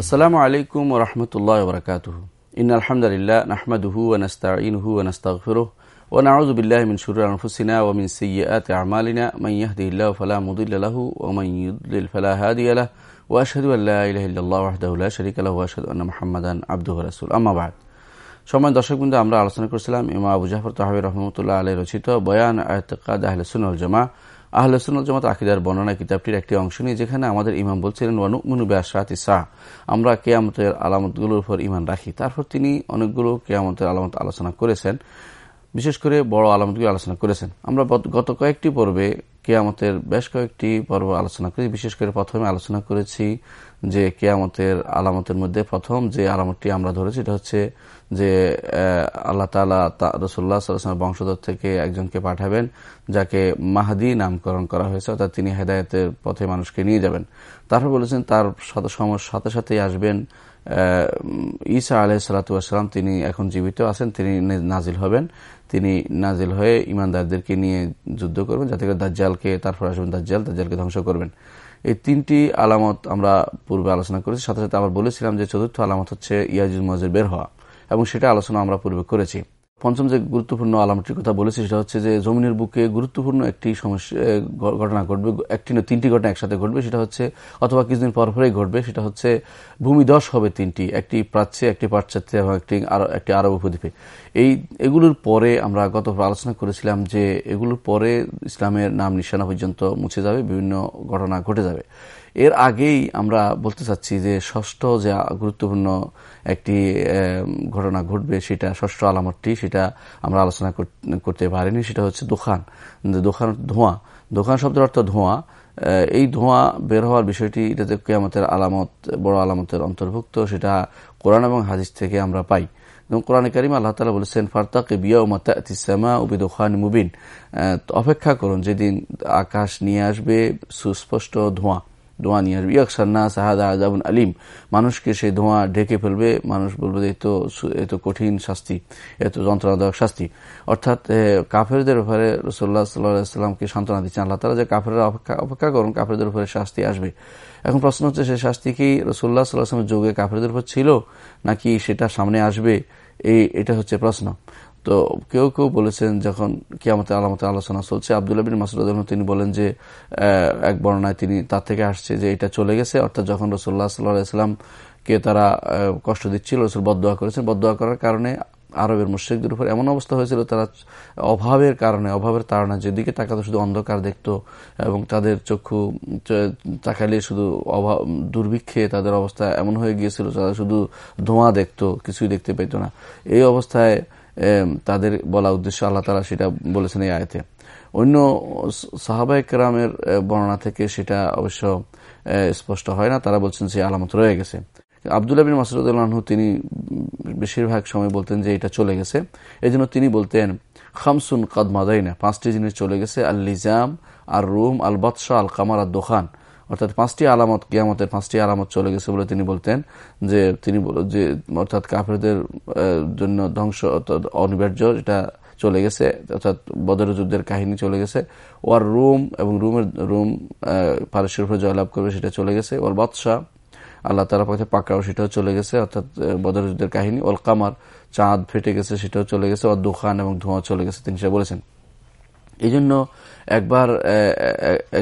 السلام عليكم ورحمة الله وبركاته. إن الحمد لله نحمده ونستعينه ونستغفره ونعوذ بالله من شرور أنفسنا ومن سيئات أعمالنا. من يهدي الله فلا مضل له ومن يضلل فلا هادي له. وأشهد أن لا إله إلا الله وحده لا شريك له وأشهد أن محمدا عبده ورسوله. أما بعد. সময় দর্শকবৃন্দ আমরা আলোচনা করেছিলাম ইমা আবু জাফর তাহাবি রহমতুল্লাহ আলী রচিত বয়ান আয়তকাদ আহলে সুনল জামা আহলে সুনুল জামাত আকিদার বর্ণনা কিতাবটির একটি অংশ নিয়ে যেখানে আমাদের ইমাম বলছিলেন ওয়ানুমনু ব্যাসাত সাহ আমরা কেয়ামতের আলামতগুলোর উপর ইমান রাখি। তারপর তিনি অনেকগুলো কেয়ামতের আলামত আলোচনা করেছেন। বিশেষ করে বড় আলামতগুলো আলোচনা করেছেন। আমরা গত কয়েকটি পর্বে কেয়ামতের বেশ কয়েকটি পর্ব আলোচনা করি বিশেষ করে প্রথমে আলোচনা করেছি যে কেয়ামতের আলামতের মধ্যে প্রথম যে আলামতটি আমরা ধরেছি এটা হচ্ছে যে আল্লাহ তালা রসুল্লাহ সাল্লামের বংশধর থেকে একজনকে পাঠাবেন যাকে মাহাদি নামকরণ করা হয়েছে, অর্থাৎ তিনি হেদায়তের পথে মানুষকে নিয়ে যাবেন। তারপর বলেছেন তার সাথে সাথেই আসবেন ঈসা আলহ সালাতাম তিনি এখন জীবিত আছেন, তিনি নাজিল হবেন। তিনি নাজিল হয়ে ইমানদারদেরকে নিয়ে যুদ্ধ করবেন, যাতে করে দাজ্জালকে তারপর আসবেন দাজ্জাল, দাজ্জালকে ধ্বংস করবেন। এই তিনটি আলামত আমরা পূর্বে আলোচনা করেছি, সাথে সাথে আবার বলেছিলাম যে চতুর্থ আলামত হচ্ছে ইয়াজুল মজের বের হওয়া, এবং সেটা আলোচনা আমরা পূর্বে করেছি। পঞ্চম যে গুরুত্বপূর্ণ আলামটির কথা বলেছি, সেটা হচ্ছে যে জমিনের বুকে গুরুত্বপূর্ণ একটি সমস্যা ঘটনা ঘটবে একটি না তিনটি ঘটনা একসাথে ঘটবে, সেটা হচ্ছে অথবা কিছুদিন পর পরেই ঘটবে, সেটা হচ্ছে ভূমি ভূমিদশ হবে তিনটি, একটি প্রাচ্যে, একটি পাশ্চাত্যে এবং একটি একটি আরব উপদ্বীপে। এই, এগুলোর পরে আমরা গত আলোচনা করেছিলাম যে এগুলোর পরে ইসলামের নাম নিশানা পর্যন্ত মুছে যাবে, বিভিন্ন ঘটনা ঘটে যাবে। এর আগেই আমরা বলতে চাচ্ছি যে ষষ্ঠ যে গুরুত্বপূর্ণ একটি ঘটনা ঘটবে সেটা ষষ্ঠ আলামতটি, সেটা আমরা আলোচনা করতে পারিনি, সেটা হচ্ছে দোকান দোকান ধোঁয়া। দোকান শব্দের অর্থ ধোঁয়া। এই ধোঁয়া বের হওয়ার বিষয়টি এটাতে কেয়ামতের আলামত, বড় আলামতের অন্তর্ভুক্ত, সেটা কোরআন এবং হাদিস থেকে আমরা পাই। এবং কোরআন করিম আল্লাহ তালা বলেছেন, ফারতাকে বিয়া মাতামা উবিদ খান মুবিন। অপেক্ষা করুন, যেদিন আকাশ নিয়ে আসবে সুস্পষ্ট ধোঁয়া। ধোঁয়া নিয়ে আসবে। ইয়াকসান্না সাহাদা আজাবুন আলিম। মানুষকে সেই ধোঁয়া ঢেকে ফেলবে, মানুষ বলবে এত এত কঠিন শাস্তি এত যন্ত্রণাদায়ক শাস্তি। অর্থাৎ কাফেরদের ব্যাপারে রসোল্লা সাল্লাহামকে সান্ত্বনা দিচ্ছেন আল্লাহ তারা যে কাফেররা অপেক্ষা অপেক্ষা করুন, কাফেরদের উপরে শাস্তি আসবে। এখন প্রশ্ন হচ্ছে, সেই শাস্তি কি রসোল্লা সাল্লাহামের যোগে কাফেরদের উপর ছিল, নাকি সেটা সামনে আসবে? এই, এটা হচ্ছে প্রশ্ন। তো কেউ কেউ বলেছেন যখন কিয়ামতের আলামতের আলোচনা চলছে, আবদুল্লাহ বিন মাসুদ তিনি বলেন যে এক বর্ণায় তিনি তার থেকে আসছে যে এটা চলে গেছে। অর্থাৎ যখন রসুল্লাহ সাল্লাহামকে তারা কষ্ট দিচ্ছিল, রসুল বদোয়া করেছেন। বদোয়া করার কারণে আরবের মুশ্রিকদের উপর এমন অবস্থা হয়েছিল, তারা অভাবের কারণে, অভাবের তাড়না যেদিকে তাকাতে শুধু অন্ধকার দেখত এবং তাদের চক্ষু তাকালে শুধু অভাব, দুর্ভিক্ষে তাদের অবস্থা এমন হয়ে গিয়েছিল, তারা শুধু ধোঁয়া দেখত, কিছুই দেখতে পেত না। এই অবস্থায় তাদের বলা উদ্দেশ্য আল্লাহ তালা সেটা বলেছেন এই আয়তে। অন্য সাহাবাই কেরামের বর্ণনা থেকে সেটা অবশ্য স্পষ্ট হয় না। তারা বলছেন যে আলামত রয়ে গেছে। আবদুল্লাহ বিন মাসুদুল্লাহ তিনি বেশিরভাগ সময় বলতেন যে এটা চলে গেছে। এই তিনি বলতেন, খামসুন কদমাদাইনা পাঁচটি জিনিস চলে গেছে আল লিজাম আর রুম আল বাদশাহ আল কামার আর দোকান অর্থাৎ পাঁচটি আলামত, কিয়ামতের পাঁচটি আলামত চলে গেছে বলে তিনি বলতেন যে, তিনি যে, অর্থাৎ কাফেরদের জন্য ধ্বংস অনিবার্য এটা চলে গেছে, অর্থাৎ বদর যুদ্ধের কাহিনী চলে গেছে। ওয়ার রুম এবং রুমের, রুম পারস্যের উপরে জয়লাভ করবে সেটা চলে গেছে। ওর বাদশাহ আল্লাহ তালা পথে পাকড়াও সেটাও চলে গেছে, অর্থাৎ বদর যুদ্ধের কাহিনী। ওল কামার, চাঁদ ফেটে গেছে সেটাও চলে গেছে ওর দোকান এবং ধোঁয়া চলে গেছে, তিনি সেটা বলেছেন। এই জন্য একবার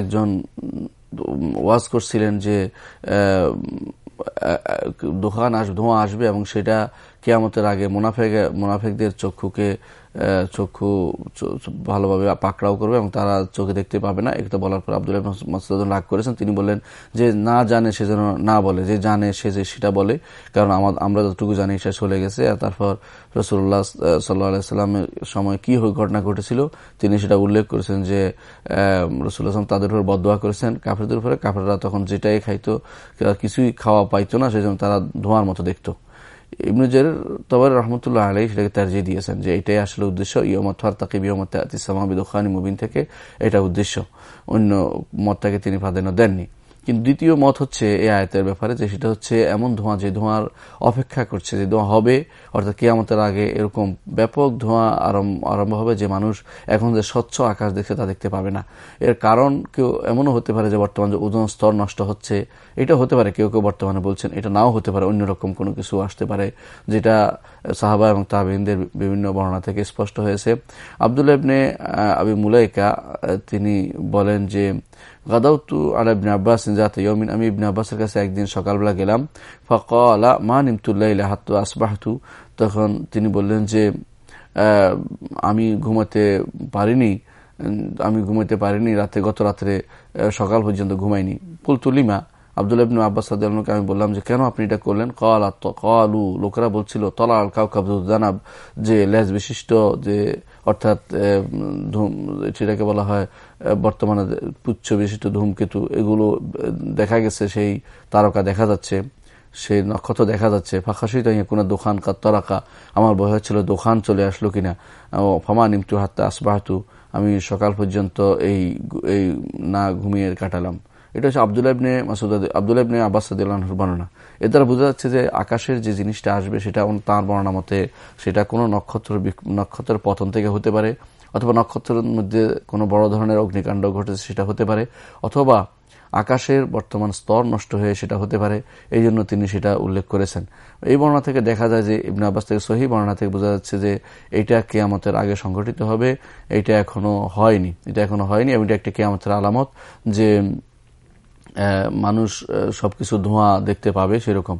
একজন ওয়াজ করছিলেন যে দোকান আস ধোঁয়া আসবে এবং সেটা কেয়ামতের আগে মুনাফেক মুনাফেকদের চক্ষুকে চক্ষু ভালোভাবে পাকড়াও করবে এবং তারা চোখে দেখতে পাবে না। এটা বলার পর আব্দুল মাসুদ রাগ করেছেন। তিনি বললেন যে, না জানে সে যেন না বলে। যে জানে সে যে সেটা বলে। কারণ আমরা যতটুকু জানি সে চলে গেছে। আর তারপর রসুল্লাহ সাল্লাহ সাল্লামের সময় কি ঘটনা ঘটেছিল, তিনি সেটা উল্লেখ করেছেন যে রসুল্লাহ তাদের উপর বদোয়া করেছেন। কাফেরদের উপরে কাফেররা তখন যেটাই খাইতো, কিছুই খাওয়া পাইতো না। সেজন্য তারা ধোঁয়ার মতো দেখতো। ইবনুজের তবর রহমতুল্লাহ আলাই সেটাকে তার্জি দিয়েছেন যে এটাই আসলে উদ্দেশ্য ইয়মত হার তাকিব ইয়মত আতিসামাবিদ খানি মুবিন থেকে এটা উদ্দেশ্য। অন্য মতটাকে তিনি প্রাধান্য দেননি। কিন্তু দ্বিতীয় মত হচ্ছে এই আয়তের ব্যাপারে যে সেটা হচ্ছে এমন ধোঁয়া যে ধোঁয়ার অপেক্ষা করছে, যে ধোঁয়া হবে, অর্থাৎ কেয়ামতের আগে এরকম ব্যাপক ধোঁয়া আরম্ভ হবে যে মানুষ এখন যে স্বচ্ছ আকাশ দেখছে তা দেখতে পাবে না। এর কারণ কেউ এমনও হতে পারে যে বর্তমান যে ওজন স্তর নষ্ট হচ্ছে এটা হতে পারে, কেউ কেউ বর্তমানে বলছেন এটা নাও হতে পারে অন্যরকম কোনো কিছু আসতে পারে, যেটা সাহাবা এবং তাহবিনদের বিভিন্ন বর্ণনা থেকে স্পষ্ট হয়েছে। আবদুল্লাহ ইবনে আবি মুলাইকা, তিনি বলেন যে গাদাউতু আলা ইবনে আব্বাস জাতা ইয়মিন আমি ইবনে আব্বাসের কাছে একদিন সকালবেলা গেলাম, ফকলা, মা নিমতুল্লাহ হাত্তু আসবাহতু। তখন তিনি বললেন যে আমি ঘুমাতে পারিনি আমি ঘুমাতে পারিনি, রাতে গত রাত্রে সকাল পর্যন্ত ঘুমাইনি। পুলতুলিমা আবদুল্লাহ ইবনু আব্বাস সাদ্দালকে আমি বললাম যে, কেন আপনি এটা করলেন? কল কলু, লোকেরা বলছিল, তলাল কাউ জানাব, যে লেজ বিশিষ্ট, যে অর্থাৎ সেটাকে বলা হয় বর্তমানে পুচ্ছ বিশিষ্ট ধূমকেতু, এগুলো দেখা গেছে, সেই তারকা দেখা যাচ্ছে সেই নক্ষত্র দেখা যাচ্ছে। ফাঁকাশি তাই কোনো দোকান তরাকা। আমার ভয় হচ্ছিল দোকান চলে আসলো কিনা? ফমা নিমতু হাত্তা আসবাহাতু, আমি সকাল পর্যন্ত এই এই না ঘুমিয়ে কাটালাম। এটা হচ্ছে আবদুল্লাহ ইবনে মাসুদ আবদুল্লাহ ইবনে আব্বাস সাদিউল্লাহর বর্ণনা। এর দ্বারা বোঝা যাচ্ছে যে আকাশের যে জিনিসটা আসবে, সেটা তাঁর বর্ণনা মতে সেটা কোনো নক্ষত্র নক্ষত্রের পতন থেকে হতে পারে, অথবা নক্ষত্রের মধ্যে কোনো বড় ধরনের অগ্নিকাণ্ড ঘটেছে সেটা হতে পারে, অথবা আকাশের বর্তমান স্তর নষ্ট হয়ে সেটা হতে পারে, এই জন্য তিনি সেটা উল্লেখ করেছেন। এই বর্ণনা থেকে দেখা যায় যে ইবনে আব্বাস থেকে সহি বর্ণনা থেকে বোঝা যাচ্ছে যে এইটা কেয়ামতের আগে সংঘটিত হবে এইটা এখনও হয়নি। এটা এখনও হয়নি এবং এটা একটা কেয়ামতের আলামত যে মানুষ সবকিছু ধোঁয়া দেখতে পাবে সেরকম।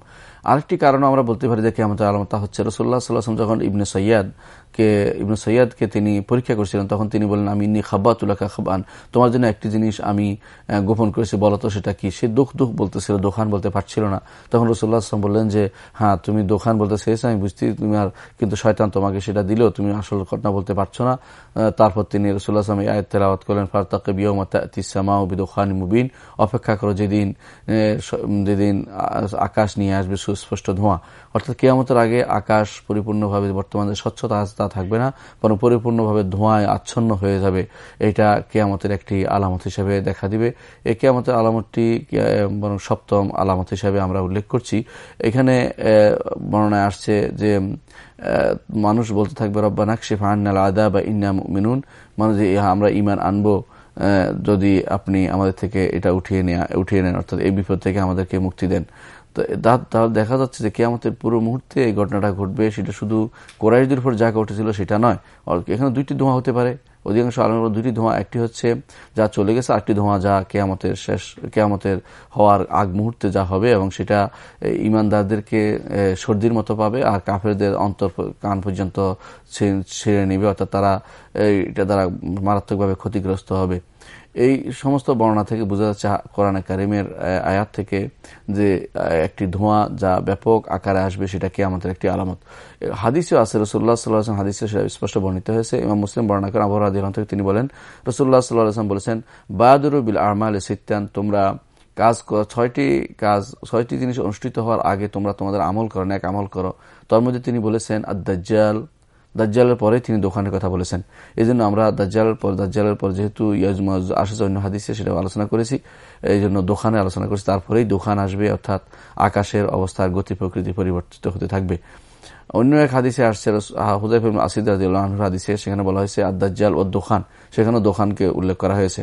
আরেকটি কারণ আমরা বলতে পারি যে কেমন আলামত হচ্ছে রসুল্লাহ সাল্লাহাম যখন ইবনে সৈয়াদ কে, ইবনে সৈয়াদকে তিনি পরীক্ষা করেছিলেন, তখন তিনি বলেন আমি ইন্নি খাব্বাতুল্লাহ খাবান তোমার জন্য একটি জিনিস আমি গোপন করেছি বলতো সেটা কি? সে দুঃখ দুঃখ বলতেছিল, দোকান বলতে পারছিল না। তখন রসুল্লাহ আসলাম বললেন যে হ্যাঁ তুমি দোকান বলতে চেয়েছো, আমি বুঝতে, তুমি আর, কিন্তু শয়তান তোমাকে সেটা দিলেও তুমি আসল ঘটনা বলতে পারছ না। তারপর তিনি রসুল্লাহ আসলাম এই আয়ত তেলাওয়াত করলেন ফারতাকে বিয়মা দোকান মুবিন। অপেক্ষা করো, যেদিন যেদিন আকাশ নিয়ে আসবে সুস্পষ্ট ধোঁয়া। অর্থাৎ কেয়ামতের আগে আকাশ পরিপূর্ণভাবে বর্তমানে স্বচ্ছতা তা থাকবে না, বরং পরিপূর্ণভাবে ধোঁয়ায় আচ্ছন্ন হয়ে যাবে। এটা কেয়ামতের একটি আলামত হিসেবে দেখা দিবে। এই কেয়ামতের আলামতটি বরং সপ্তম আলামত হিসেবে আমরা উল্লেখ করছি। এখানে বর্ণনায় আসছে যে মানুষ বলতে থাকবে রব্বা নাকশিফ আন্নাল আদা বা ইন্না মিনুন মানুষ আমরা ইমান আনব। যদি আপনি আমাদের থেকে এটা উঠিয়ে নেয়া, উঠিয়ে নেন, অর্থাৎ এই বিপদ থেকে আমাদেরকে মুক্তি দেন। তো তাহলে দেখা যাচ্ছে যে কে আমাদের পুরো মুহূর্তে এই ঘটনাটা ঘটবে, সেটা শুধু কোরাইশদের উপর যা ঘটেছিল সেটা নয় এখানে দুইটি ধোঁয়া হতে পারে। অধিকাংশ আলমের দুটি ধোঁয়া, একটি হচ্ছে যা চলে গেছে, আরেকটি ধোঁয়া যা কেয়ামতের শেষ, কেয়ামতের হওয়ার আগ মুহূর্তে যা হবে এবং সেটা ইমানদারদেরকে সর্দির মতো পাবে আর কাফেরদের অন্তর কান পর্যন্ত ছেড়ে নেবে। অর্থাৎ তারা এটা দ্বারা মারাত্মকভাবে ক্ষতিগ্রস্ত হবে। এই সমস্ত বর্ণনা থেকে বোঝা যাচ্ছে কোরআনে কারিমের আয়াত থেকে যে একটি ধোঁয়া যা ব্যাপক আকারে আসবে সেটা কি আমাদের একটি আলামত। হাদিসও আছে রসুল্লাহ সাল্লাহ হাদিসে সেটা স্পষ্ট বর্ণিত হয়েছে। এবং মুসলিম বর্ণনা করেন, আবহাওয়া দিলাম থেকে তিনি বলেন রসুল্লাহ সাল্লাহ আসলাম বলেছেন বাহাদুর বিল আরমাল সিত্তান তোমরা কাজ ছয়টি কাজ, ছয়টি জিনিস অনুষ্ঠিত হওয়ার আগে তোমরা তোমাদের আমল করো এক আমল করো। তার মধ্যে তিনি বলেছেন আদাজ্জাল দাজ্জালের পরে তিনি দোকানের কথা বলেছেন। এই জন্য আমরা দাজ্জালের পর দাজ্জালের পর যেহেতু ইয়াজমাজ আসে অন্য হাদিসে সেটা আলোচনা করেছি এই জন্য দোকানে আলোচনা করেছি। তারপরেই দোকান আসবে, অর্থাৎ আকাশের অবস্থার গতি প্রকৃতি পরিবর্তিত হতে থাকবে। অন্য এক হাদিসে আসছে হুদাইফ আসিদ হাদিসে, সেখানে বলা হয়েছে আদাজ্জাল ও দোকান সেখানে দোকানকে উল্লেখ করা হয়েছে।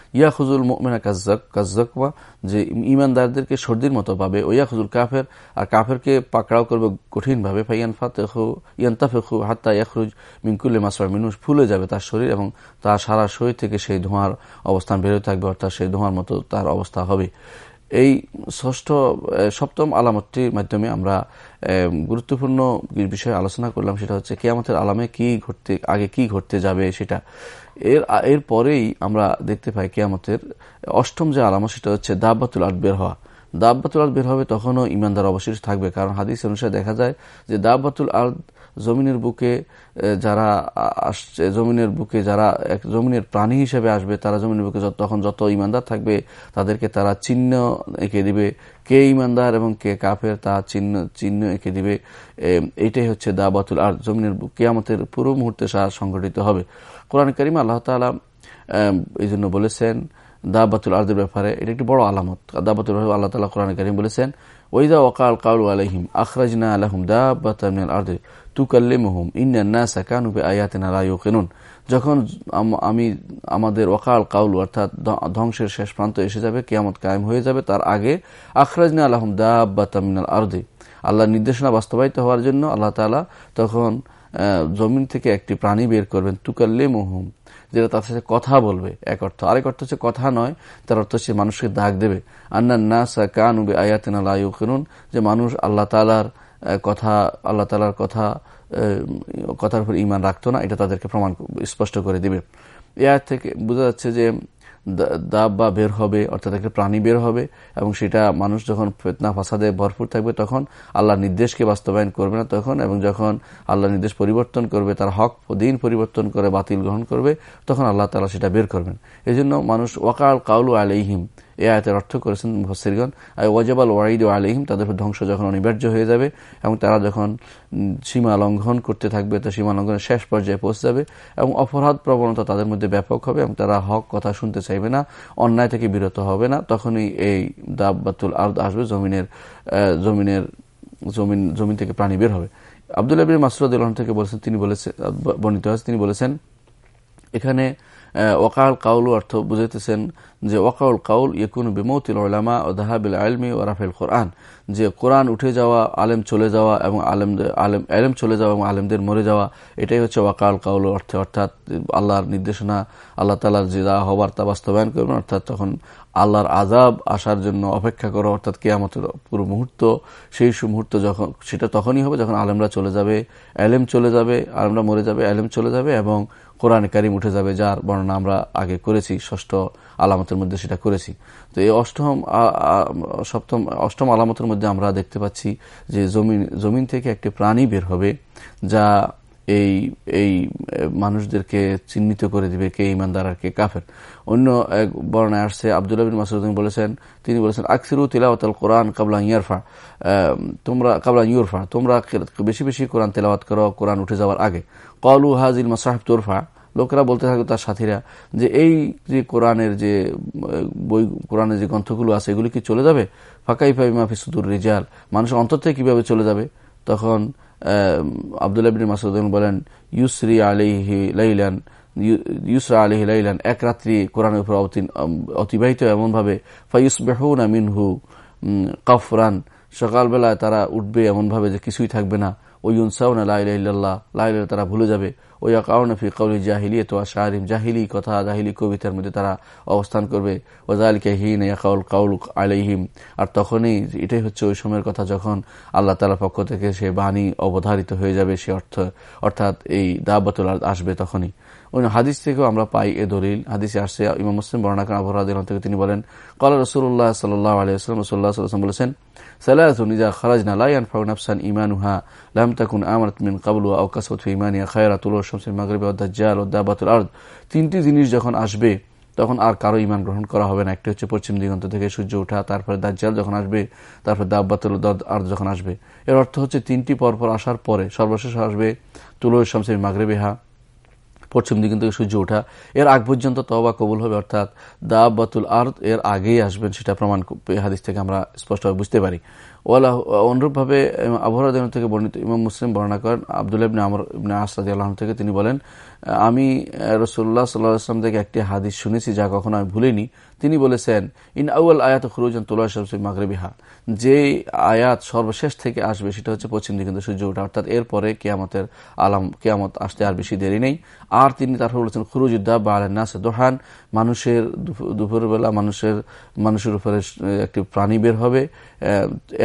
ইয়া খুজুল মোমেনা কাজ্জাক কাজ্জাকওয়া যে ইমানদারদেরকে সর্দির মতো পাবে ও ইয়া খুজুল কাফের, আর কাফেরকে পাকড়াও করবে কঠিনভাবে, ফাইয়ান ফাতেহু, ইয়ান্তাফেখু হাত্তা ইয়াখরুজ মিনকুল্লে মাসর মিনুষ ফুলে যাবে তার শরীর এবং তার সারা শরীর থেকে সেই ধোঁয়ার অবস্থান বেরোয় থাকবে, অর্থাৎ সেই ধোঁয়ার মতো তার অবস্থা হবে। এই ষষ্ঠ সপ্তম আলামতটির মাধ্যমে আমরা গুরুত্বপূর্ণ বিষয়ে আলোচনা করলাম, সেটা হচ্ছে কেয়ামতের আলামে কি ঘটতে, আগে কি ঘটতে যাবে সেটা। এর এর পরেই আমরা দেখতে পাই কেয়ামতের অষ্টম যে আলাম সেটা হচ্ছে দাব্বাতুল আট বের হওয়া। দাব্বাতুল আর্দ বের হবে তখনও ইমানদার অবশেষ থাকবে, কারণ হাদিস অনুসারে দেখা যায় যে দাব্বাতুল আর্দ জমিনের বুকে যারা আসছে, জমিনের বুকে যারা এক, জমিনের প্রাণী হিসেবে আসবে, তারা জমিনের বুকে তখন যত ইমানদার থাকবে, তাদেরকে তারা চিহ্ন এঁকে দিবে। কে ইমানদার এবং কে কাফের, তা চিহ্ন চিহ্ন এঁকে দিবে। এটাই হচ্ছে দাবাতুল আর জমিনের কেয়ামতের পুরো মুহূর্তে সংঘটিত হবে। কোরআন করিম আল্লাহ তালা এই জন্য বলেছেন দাবাতুল আর্দের ব্যাপারে এটা একটি বড় আলামত। দাবাতুল আল্লাহ তালা কোরআন করিম বলেছেন ওইদা ওকাল কাউল আলহিম আখরাজনা আলহম দাবাতাল আর্দে। তুকাল্লিমহুম। ইন্নান্নাসা কানুবে আয়াতিনা লা ইউকিনুন। যখন আমি আমাদের ওকাল কাউল, অর্থাৎ ধ্বংসের শেষ প্রান্ত এসে যাবে, কিয়ামত কায়েম হয়ে যাবে, তার আগে আখরাজনা আলহম দাবাতামিনাল আর্দে। আল্লাহর নির্দেশনা বাস্তবায়িত হওয়ার জন্য আল্লাহ তালা তখন জমিন থেকে একটি প্রাণী বের করবেন তুকাল্লে মহুম যেটা তার সাথে কথা বলবে। এক অর্থ। আরেক অর্থ হচ্ছে কথা নয়, তার অর্থ হচ্ছে মানুষকে দাগ দেবে। আন্না নাসা কান উবে আয়াতিনা লাইউকিনুন যে মানুষ আল্লাহ তালার কথা, আল্লাহ তালার কথা কথার উপর ইমান রাখতো না, এটা তাদেরকে প্রমাণ স্পষ্ট করে দিবে। এ থেকে বোঝা যাচ্ছে যে দাব বা বের হবে, অর্থাৎ একটা প্রাণী বের হবে, এবং সেটা মানুষ যখন ফেতনা, ফাসাদে ভরপুর থাকবে, তখন আল্লাহ নির্দেশকে বাস্তবায়ন করবে না তখন, এবং যখন আল্লাহ নির্দেশ পরিবর্তন করবে, তার হক দিন পরিবর্তন করে, বাতিল গ্রহণ করবে, তখন আল্লাহ তালা সেটা বের করবেন। এই জন্য মানুষ, ওয়াকাল কাউলু আলহিম এ আয়তের অর্থ করেছেন মুফসিরগণ ওয়াজাবাল ওয়াইদ আলহিম তাদের ধ্বংস যখন অনিবার্য হয়ে যাবে এবং তারা যখন সীমা লঙ্ঘন করতে থাকবে, তো সীমা লঙ্ঘনের শেষ পর্যায়ে পৌঁছে যাবে এবং অপরাধ প্রবণতা তাদের মধ্যে ব্যাপক হবে এবং তারা হক কথা শুনতে চাইবে না, অন্যায় থেকে বিরত হবে না। তখনই এই দাব্বাতুল আর্দ আসবে, জমিনের জমিনের, জমিন জমিন থেকে প্রাণী বের হবে। আবদুল্লাহ বিন থেকে বলেছেন তিনি বলেছেন বর্ণিত হয়েছে, তিনি বলেছেন, এখানে ওকাল কাউল অর্থ বুঝাইতেছেন যে ওয়াকাউল কাউল ইকুন বিমৌতিল ওলামা ও দাহাবিল আলমি ও রাফেল কোরআন, যে কোরআন উঠে যাওয়া, আলেম চলে যাওয়া এবং আলেম আলেম আলেম চলে যাওয়া এবং আলেমদের মরে যাওয়া, এটাই হচ্ছে ওয়াকাল কাউল অর্থে। অর্থাৎ আল্লাহর নির্দেশনা, আল্লাহ তালার যে যা হবার তা বাস্তবায়ন করবেন, অর্থাৎ তখন আল্লাহর আজাব আসার জন্য অপেক্ষা করো, অর্থাৎ কেয়ামতের পুরো মুহূর্ত, সেই মুহূর্ত যখন, সেটা তখনই হবে যখন আলেমরা চলে যাবে, আলেম চলে যাবে, আলেমরা মরে যাবে, আলেম চলে যাবে এবং কোরআন কারিম উঠে যাবে, যার বর্ণনা আমরা আগে করেছি, ষষ্ঠ আলামতের মধ্যে সেটা করেছি। তো এই অষ্টম সপ্তম, অষ্টম আলামতের মধ্যে আমরা দেখতে পাচ্ছি যে জমিন জমিন থেকে একটি প্রাণী বের হবে, যা এই এই মানুষদেরকে চিহ্নিত করে দিবে কে ইমানদার আর কে কাফের। অন্য এক বর্ণায় আসছে, আবদুল্লাহ বিন বলেছেন, তিনি বলেছেন, আকসিরু তিলাওয়াতাল কোরআন কাবলা ইয়ারফা। তোমরা, কাবলা ইউরফা, তোমরা বেশি বেশি কোরআন তেলাওয়াত করো, কোরআন উঠে যাওয়ার আগে। কলু হাজিল মাসাহেব তোরফা। লোকেরা বলতে থাকবে তার সাথীরা যে, এই যে কোরআনের যে, বই, কোরআনের যে গ্রন্থগুলো আছে, এগুলি কি চলে যাবে? ফাঁকাই ফাই মাফি সুদুর রিজাল। মানুষের অন্তর থেকে কীভাবে চলে যাবে? তখন আবদুল্লাহ বিন মাসুদ বলেন, ইউসরি আলিহি লাইলান ইউসরা আলিহি লাইলান এক রাত্রি কোরআনের উপর অতিবাহিত এমনভাবে ফাইস বেহুনা মিনহু কাফরান, সকালবেলায় তারা উঠবে এমনভাবে যে কিছুই থাকবে না ওই ইউনসাউন লাইল্লাহ লাইল তারা ভুলে যাবে। ওই কাউনফি কৌলি জাহিলিয়ে তো শাহরিম জাহিলি কথা জাহিলি কবিতার মধ্যে তারা অবস্থান করবে। ওজালিকে হিন কাউল কাউল আলাইহিম আর তখনই এটাই হচ্ছে ওই সময়ের কথা যখন আল্লাহ তালার পক্ষ থেকে সে বাণী অবধারিত হয়ে যাবে, সে অর্থ, অর্থাৎ এই দাবাতুল আসবে তখনই। ওই হাদিস থেকেও আমরা পাই এ দলিল। হাদিসে আসছে, ইমাম মুসলিম করেন আবহাওয়া থেকে তিনি বলেন, কলা রসুল্লাহ সাল্লাহ আলিয়াস্লাম রসুল্লাহ সাল্লাম বলেছেন, সালাতুন ইজা খারাজনা লা ইয়ানফাউ নাফসান ঈমানুহা লাম তাকুন আমানাত মিন ক্বাবলু আও ফি ঈমানিহা খায়রাতুল শামসিল মাগরিবি দাজ্জাল ও দাবাতুল তিনটি জিনিস যখন আসবে, তখন আর কারও ইমান গ্রহণ করা হবে না। একটি হচ্ছে পশ্চিম দিগন্ত থেকে সূর্য ওঠা তারপরে দাজ্জাল যখন আসবে, তারপরে দাব্বাতুল আর যখন আসবে। এর অর্থ হচ্ছে তিনটি পরপর আসার পরে সর্বশেষ আসবে তুলো শামসিল মাগরিবিহা। পশ্চিম দিকে থেকে সূর্য ওঠা, এর আগ পর্যন্ত তবা কবুল হবে, অর্থাৎ দা বাতুল আর্দ এর আগেই আসবেন সেটা প্রমাণ হাদিস থেকে আমরা স্পষ্টভাবে বুঝতে পারি। ওয়ালাহ অনুরূপভাবে আবহাওয়া থেকে বর্ণিত ইমাম মুসলিম বর্ণনা করেন, আবদুল্লাহ আমর আসাদ আল্লাহ থেকে তিনি বলেন আমি রসুল্লাহ সাল্লাহ আসলাম থেকে একটি হাদিস শুনেছি যা কখনো আমি ভুলিনি। তিনি বলেছেন, ইন আউ্ল আয়াত খুরুজন তোলা শামসি মাগরেবিহা। যে আয়াত সর্বশেষ থেকে আসবে সেটা হচ্ছে পশ্চিম দিকে সূর্য ওঠা, অর্থাৎ এরপরে কেয়ামতের আলাম, কেয়ামত আসতে আর বেশি দেরি নেই। আর তিনি তারপর বলেছেন খুরুজুদ্দা বা আলান্নাস দোহান মানুষের দুপুরবেলা মানুষের মানুষের উপরে একটি প্রাণী বের হবে।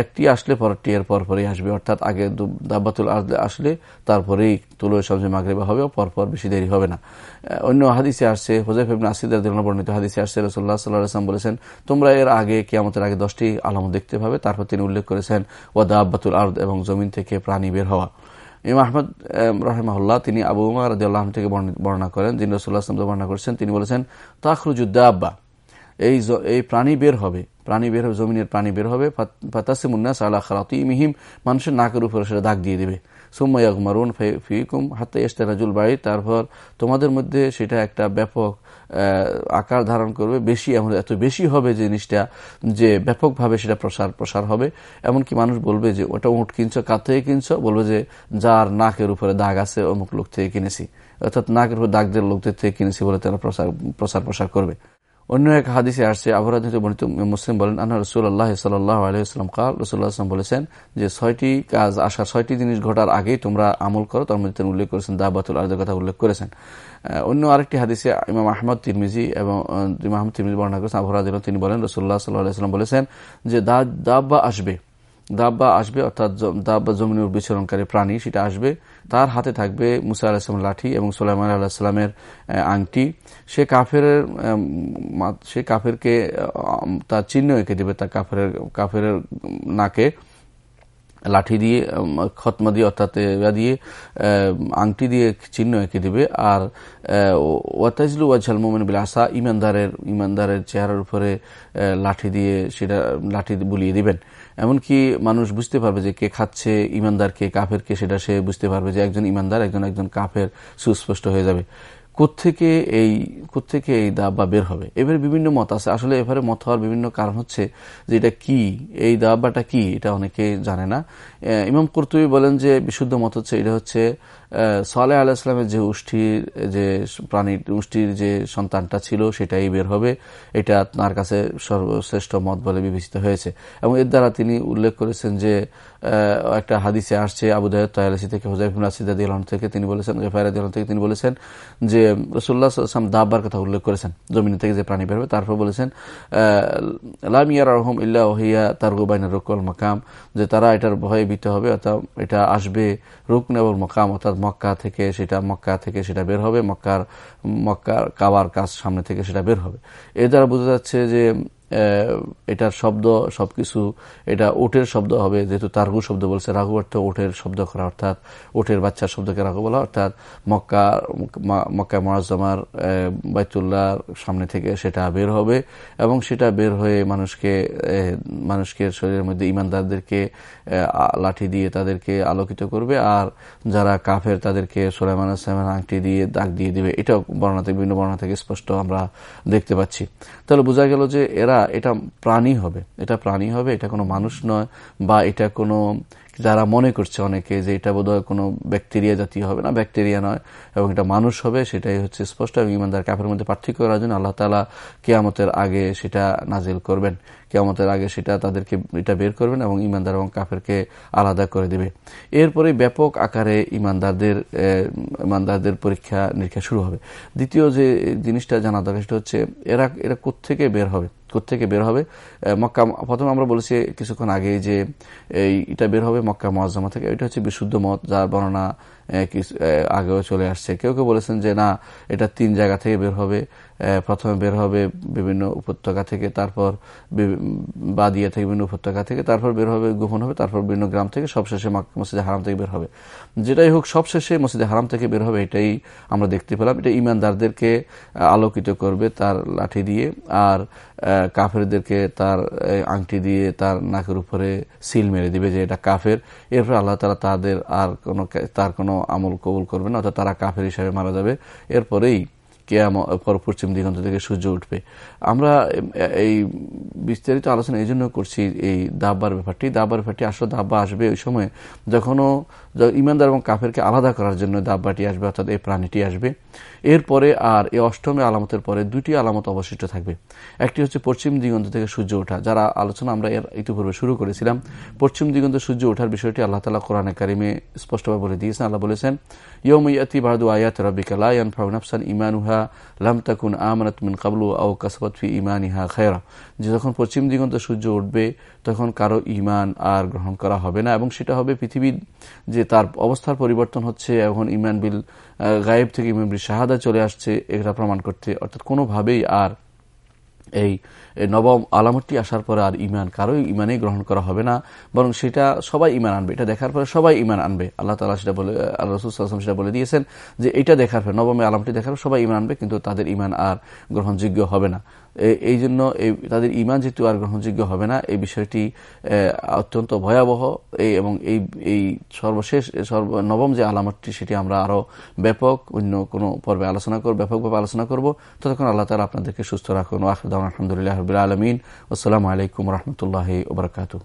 একটি আসলে পরটি এর পরপরই আসবে, অর্থাৎ আগে দাব্বাতুল আসলে, তারপরেই তুলো শামসি মাগরেবা হবে, পরপর বেশি দেরি হবে না। অন্য হাদিসে আসছে হোজাইফ ইবনে আসিদার বর্ণিত হাদিসে আসছে রসুল্লাহ সাল্লাম বলেছেন, তোমরা এর আগে কেয়ামতের আগে দশটি আলামত দেখতে পাবে। তারপর তিনি উল্লেখ করেছেন ওয়াদা আব্বাতুল আর্দ এবং জমিন থেকে প্রাণী বের হওয়া। ইমাম আহমদ রহমাহুল্লাহ, তিনি আবু উমার রাজিউল্লাহ থেকে বর্ণনা করেন, যিনি রসুল্লাহ আসলাম বর্ণনা করেছেন, তিনি বলেছেন তাখরুজুদ্দা আব্বা এই এই প্রাণী বের হবে, প্রাণী বের হবে, জমিনের প্রাণী বের হবে ফাতাসিমুন্নাস আল্লাহ খালাতি মিহিম মানুষের নাকের উপরে সেটা দাগ দিয়ে দেবে। সুম্মাইয়াকমারুন ফিকুম হাতে রাজুল বাড়ি তারপর তোমাদের মধ্যে সেটা একটা ব্যাপক আকার ধারণ করবে। বেশি এমন, এত বেশি হবে জিনিসটা যে ব্যাপকভাবে সেটা প্রসার প্রসার হবে। এমনকি মানুষ বলবে যে, ওটা উঁট কিনছো, কার থেকে কিনছো? বলবে যে, যার নাকের উপরে দাগ আছে, অমুক লোক থেকে কিনেছি। অর্থাৎ নাকের উপর দাগদের লোকদের থেকে কিনেছি বলে তারা প্রসার প্রসার প্রসার করবে। অন্য এক হাদিসে আসছে আবহাওয়া বর্ণিত মুসলিম বলেন আনা রসুল আল্লাহ সাল্লাহ আলহিহাম কাল রসুল্লাহ বলেছেন যে ছয়টি কাজ আসা ছয়টি জিনিস ঘটার আগেই তোমরা আমল করো। তার মধ্যে তিনি উল্লেখ করেছেন দাবাতুল আর্দের কথা উল্লেখ করেছেন। অন্য আরেকটি হাদিসে ইমাম আহমদ তিরমিজি এবং ইমাম আহমদ তিরমিজি বর্ণনা করেছেন আবহাওয়া তিনি বলেন রসুল্লাহ সাল্লাহ আলাইসাল্লাম বলেছেন যে দাব্বা আসবে। দাব্বা আসবে অর্থাৎ দাব্বা জমিনের বিচরণকারী প্রাণী, সেটা আসবে। তার হাতে থাকবে মুসা আলাহিসাম লাঠি এবং সোলাইমান আল্লাহিসাল্লামের আংটি। সে কাফের সে কাফেরকে তার চিহ্ন এঁকে দেবে তার কাফের কাফের নাকে। লাঠি দিয়ে খতমা দিয়ে অর্থাৎ দিয়ে আংটি দিয়ে চিহ্ন এঁকে দিবে। আর ওয়াতাজলু ওয়াজাল মোমেন বিলাসা ইমানদারের ইমানদারের চেহারার উপরে লাঠি দিয়ে সেটা লাঠি বুলিয়ে দিবেন। এমনকি মানুষ বুঝতে পারবে যে কে খাচ্ছে, ইমানদার কে, কাফের কে, সেটা সে বুঝতে পারবে যে একজন ইমানদার একজন একজন কাফের সুস্পষ্ট হয়ে যাবে। কোথেকে এই কোথেকে এই দাবা বের হবে? এবারে বিভিন্ন মত আছে। আসলে এবারে মত হওয়ার বিভিন্ন কারণ হচ্ছে যে এটা কি? এই দাবাটা কি? এটা অনেকে জানে না। ইমাম কর্তুবী বলেন যে বিশুদ্ধ মত হচ্ছে, এটা হচ্ছে সালেহ ইসলামের যে উষ্ঠির, যে প্রাণীর উষ্ঠির যে সন্তানটা ছিল, সেটাই বের হবে। এটা তার কাছে সর্বশ্রেষ্ঠ মত বলে বিবেচিত হয়েছে। এবং এর দ্বারা তিনি উল্লেখ করেছেন যে একটা হাদিসে আসছে, আবু তয়ালাসি থেকে হোজাইফুল থেকে তিনি বলেছেন গেফায়রাদ আলম থেকে তিনি বলেছেন যে রসুল্লাহ আসলাম দাব্বার কথা উল্লেখ করেছেন, জমিন থেকে যে প্রাণী বের হবে, তারপর বলেছেন লামিয়ার রহম ইল্লা ওহিয়া তার গোবাইনের রুকল মাকাম, যে তারা এটার ভয়ে ভীত হবে, অর্থাৎ এটা আসবে রুকন এবং মকাম, অর্থাৎ মক্কা থেকে সেটা, মক্কা থেকে সেটা বের হবে, মক্কার মক্কার কাবার কাজ সামনে থেকে সেটা বের হবে। এর দ্বারা বোঝা যাচ্ছে যে এটার শব্দ সবকিছু, এটা ওটের শব্দ হবে, যেহেতু তারগু শব্দ বলছে রাঘু অর্থ ওটের শব্দ করা, অর্থাৎ ওটের বাচ্চার শব্দকে রাঘু বলা, অর্থাৎ মক্কা মক্কা মহাজমার বাইতুল্লাহর সামনে থেকে সেটা বের হবে, এবং সেটা বের হয়ে মানুষকে মানুষকে শরীরের মধ্যে ইমানদারদেরকে লাঠি দিয়ে তাদেরকে আলোকিত করবে, আর যারা কাফের তাদেরকে সোলাইমান আসলামের আংটি দিয়ে দাগ দিয়ে দিবে, এটাও বর্ণনা থেকে, বিভিন্ন বর্ণনা থেকে স্পষ্ট আমরা দেখতে পাচ্ছি। তাহলে বোঝা গেল যে এরা এটা এটা প্রাণী হবে। এটা প্রাণী হবে, এটা কোনো মানুষ নয়, বা এটা কোনো, যারা মনে করছে অনেকে যে এটা বোধহয় কোনো ব্যাকটেরিয়া জাতীয় হবে না, ব্যাকটেরিয়া নয়, এবং এটা মানুষ হবে, সেটাই হচ্ছে স্পষ্ট, এবং ইমানদার কাপের মধ্যে পার্থক্য করার জন্য আল্লাহ তালা কেয়ামতের আগে সেটা নাজিল করবেন। কেয়ামতের আগে সেটা তাদেরকে এটা বের করবেন এবং ইমানদার এবং কাফেরকে আলাদা করে দেবে। এরপরে ব্যাপক আকারে ইমানদারদের ইমানদারদের পরীক্ষা নিরীক্ষা শুরু হবে। দ্বিতীয় যে জিনিসটা জানা দরকার সেটা হচ্ছে এরা এরা কোথেকে বের হবে? থেকে বের হবে? মক্কা, প্রথমে আমরা বলেছি কিছুক্ষণ আগে যে এটা বের হবে মক্কা মহাজামা থেকে। এটা হচ্ছে বিশুদ্ধ মত, যার বর্ণনা আগেও চলে আসছে। কেউ কেউ বলেছেন যে না, এটা তিন জায়গা থেকে বের হবে। প্রথমে বের হবে বিভিন্ন উপত্যকা থেকে, তারপর বাদিয়া থেকে বিভিন্ন উপত্যকা থেকে, তারপর বের হবে, গোপন হবে, তারপর বিভিন্ন গ্রাম থেকে, সবশেষে মসজিদে হারাম থেকে বের হবে। যেটাই হোক, সবশেষে মসজিদে হারাম থেকে বের হবে, এটাই আমরা দেখতে পেলাম। এটা ইমানদারদেরকে আলোকিত করবে তার লাঠি দিয়ে, আর কাফেরদেরকে তার আংটি দিয়ে তার নাকের উপরে সিল মেরে দিবে যে এটা কাফের। এরপর আল্লাহ তালা তাদের আর কোনো তার কোনো আমল কবুল করবে না, অর্থাৎ তারা কাফের হিসাবে মারা যাবে। এরপরেই কেয়াম পশ্চিম দিগন্ত থেকে সূর্য উঠবে। আমরা এই বিস্তারিত আলোচনা এই জন্য করছি এই দাব্বার ব্যাপারটি। দাব্বার ব্যাপারটি আসলে দাব্বা আসবে ওই সময় যখনও ইমানদার এবং কাফেরকে আলাদা করার জন্য দাব্বাটি আসবে, অর্থাৎ এই প্রাণীটি আসবে। এরপরে আর এই অষ্টমী আলামতের পরে দুটি আলামত অবশিষ্ট থাকবে। একটি হচ্ছে পশ্চিম দিগন্ত থেকে সূর্য ওঠা। যারা আলোচনা আমরা এর ইতিপূর্বে শুরু করেছিলাম, পশ্চিম দিগন্ত সূর্য ওঠার বিষয়টি আল্লাহ তালা কোরআনে কারিমে স্পষ্টভাবে বলে দিয়েছেন। আল্লাহ বলেছেন ইয়ম ইয়াতি বাহাদু আয়াত রবিকালায়ান ফাউনাফসান ইমানুহা লাম তাকুন মিন কাবলু আও ফি খেরা যে যখন পশ্চিম দিগন্ত সূর্য উঠবে, তখন কারও ইমান আর গ্রহণ করা হবে না এবং সেটা হবে পৃথিবীর যে তার অবস্থার পরিবর্তন হচ্ছে এখন ইমান বিল গায়েব থেকে ইমান বিল শাহাদা চলে আসছে, এটা প্রমাণ করতে। অর্থাৎ কোনোভাবেই আর এই নবম আলামতটি আসার পরে আর ইমান কারোই ইমানে গ্রহণ করা হবে না, বরং সেটা সবাই ইমান আনবে। এটা দেখার পরে সবাই ইমান আনবে। আল্লাহ তালা সেটা বলে, আল্লাহ সেটা বলে দিয়েছেন যে এটা দেখার পরে, নবমে আলামটি দেখার সবাই ইমান আনবে, কিন্তু তাদের ইমান আর গ্রহণযোগ্য হবে না। এই জন্য তাদের ইমান যেহেতু আর গ্রহণযোগ্য হবে না, এই বিষয়টি অত্যন্ত ভয়াবহ এই এবং এই এই সর্বশেষ সর্ব, নবম যে আলামতটি, সেটি আমরা আরও ব্যাপক, অন্য কোনো পর্বে আলোচনা করব, ব্যাপকভাবে আলোচনা করব। ততক্ষণ আল্লাহ তালা আপনাদেরকে সুস্থ রাখুন রবিল আলমিন। আসসালামু আলাইকুম রহমতুল্লাহ ওবরাকাতু